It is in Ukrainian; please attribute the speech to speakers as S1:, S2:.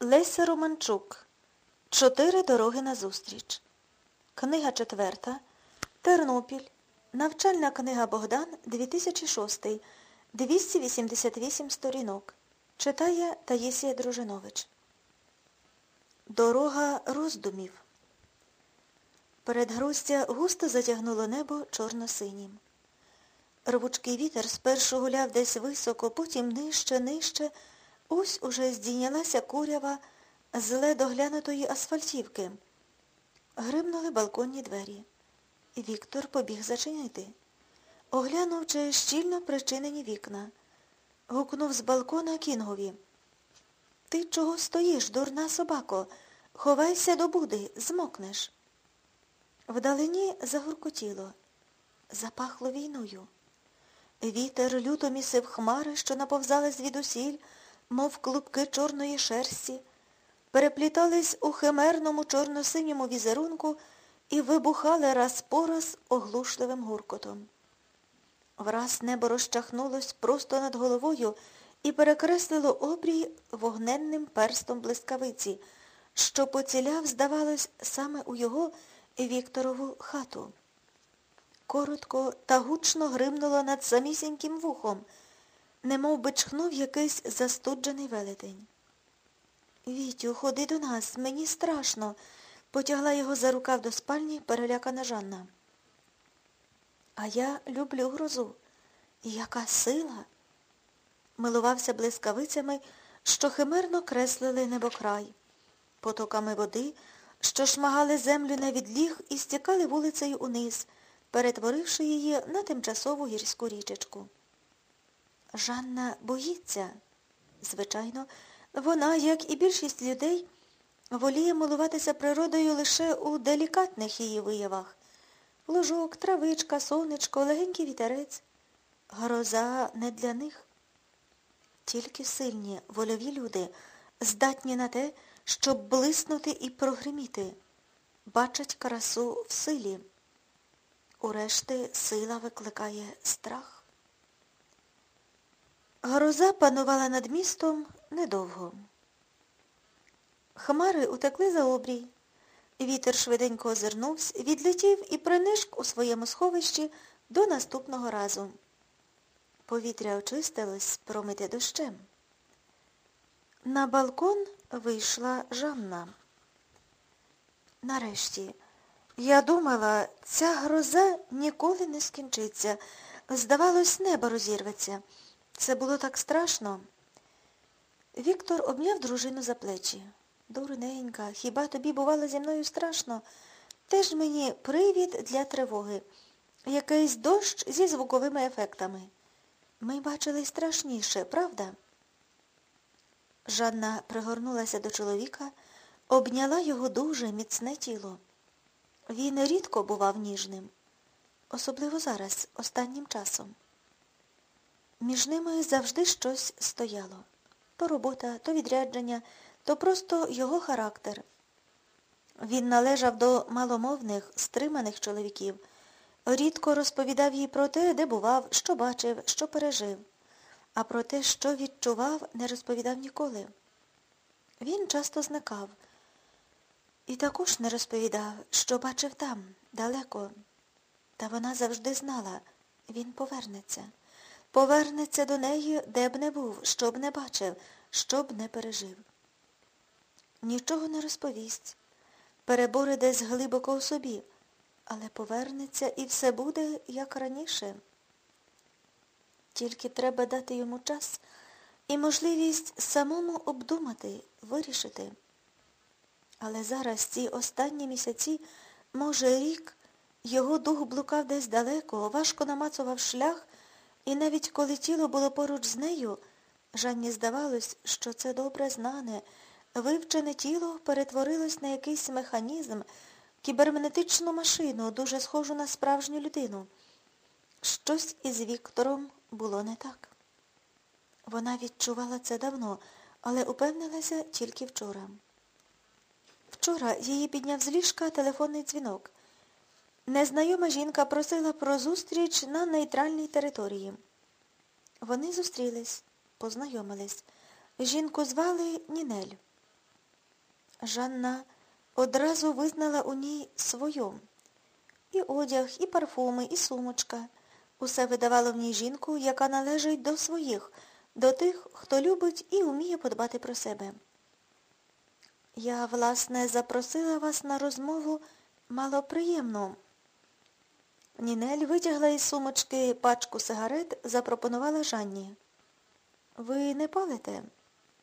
S1: Леся Романчук. Чотири дороги назустріч. Книга четверта. Тернопіль. Навчальна книга Богдан 2006. 288 сторінок. Читає Таїсія Дружинович. Дорога роздумів. Передгрустя густо затягнуло небо чорно-синім. Рвучкий вітер спершу гуляв десь високо, потім нижче, нижче. Ось уже здійнялася курява з доглянутої асфальтівки. Гримнули балконні двері. Віктор побіг зачинити. Оглянув, чи щільно причинені вікна. Гукнув з балкона Кінгові. Ти чого стоїш, дурна собако? Ховайся до буди, змокнеш. Вдалині загуркотіло. Запахло війною. Вітер люто місив хмари, що наповзали звідусіль, мов клубки чорної шерсті, переплітались у химерному чорно-синьому візерунку і вибухали раз по раз оглушливим гуркотом. Враз небо розчахнулось просто над головою і перекреслило обрій вогненним перстом блискавиці, що поціляв, здавалось, саме у його Вікторову хату. Коротко та гучно гримнуло над самісіньким вухом, немов би чхнув якийсь застуджений велетень. Вітю, ходи до нас, мені страшно, потягла його за рукав до спальні перелякана Жанна. А я люблю грозу. Яка сила? Милувався блискавицями, що химерно креслили небокрай, потоками води, що шмагали землю на відліг і стікали вулицею униз, перетворивши її на тимчасову гірську річечку. Жанна боїться. Звичайно, вона, як і більшість людей, воліє милуватися природою лише у делікатних її виявах. Лужок, травичка, сонечко, легенький вітерець. Гроза не для них. Тільки сильні, вольові люди, здатні на те, щоб блиснути і прогриміти, бачать красу в силі. Урешті сила викликає страх. Гроза панувала над містом недовго. Хмари утекли за обрій. Вітер швиденько озирнувся, відлетів і принишк у своєму сховищі до наступного разу. Повітря очистилось, промите дощем. На балкон вийшла Жанна. Нарешті, я думала, ця гроза ніколи не скінчиться. Здавалось, небо розірветься. Це було так страшно. Віктор обняв дружину за плечі. Дурненька, хіба тобі бувало зі мною страшно? Теж мені привід для тривоги. Якийсь дощ зі звуковими ефектами. Ми бачили страшніше, правда? Жанна пригорнулася до чоловіка, обняла його дуже міцне тіло. Він рідко бував ніжним, особливо зараз, останнім часом. Між ними завжди щось стояло. То робота, то відрядження, то просто його характер. Він належав до маломовних, стриманих чоловіків, рідко розповідав їй про те, де бував, що бачив, що пережив, а про те, що відчував, не розповідав ніколи. Він часто зникав і також не розповідав, що бачив там, далеко. Та вона завжди знала, він повернеться. Повернеться до неї, де б не був, що б не бачив, що б не пережив. Нічого не розповість, перебори десь глибоко у собі, але повернеться і все буде, як раніше. Тільки треба дати йому час і можливість самому обдумати, вирішити. Але зараз ці останні місяці, може, рік, його дух блукав десь далеко, важко намацував шлях, і навіть коли тіло було поруч з нею, Жанні здавалось, що це добре знане, вивчене тіло перетворилось на якийсь механізм, кібернетичну машину, дуже схожу на справжню людину. Щось із Віктором було не так. Вона відчувала це давно, але упевнилася тільки вчора. Вчора її підняв з ліжка телефонний дзвінок. Незнайома жінка просила про зустріч на нейтральній території. Вони зустрілись, познайомились. Жінку звали Нінель. Жанна одразу визнала у ній свою. І одяг, і парфуми, і сумочка. Усе видавало в ній жінку, яка належить до своїх, до тих, хто любить і вміє подбати про себе. Я, власне, запросила вас на розмову малоприємну. Нінель витягла із сумочки пачку сигарет, запропонувала Жанні. Ви не палите?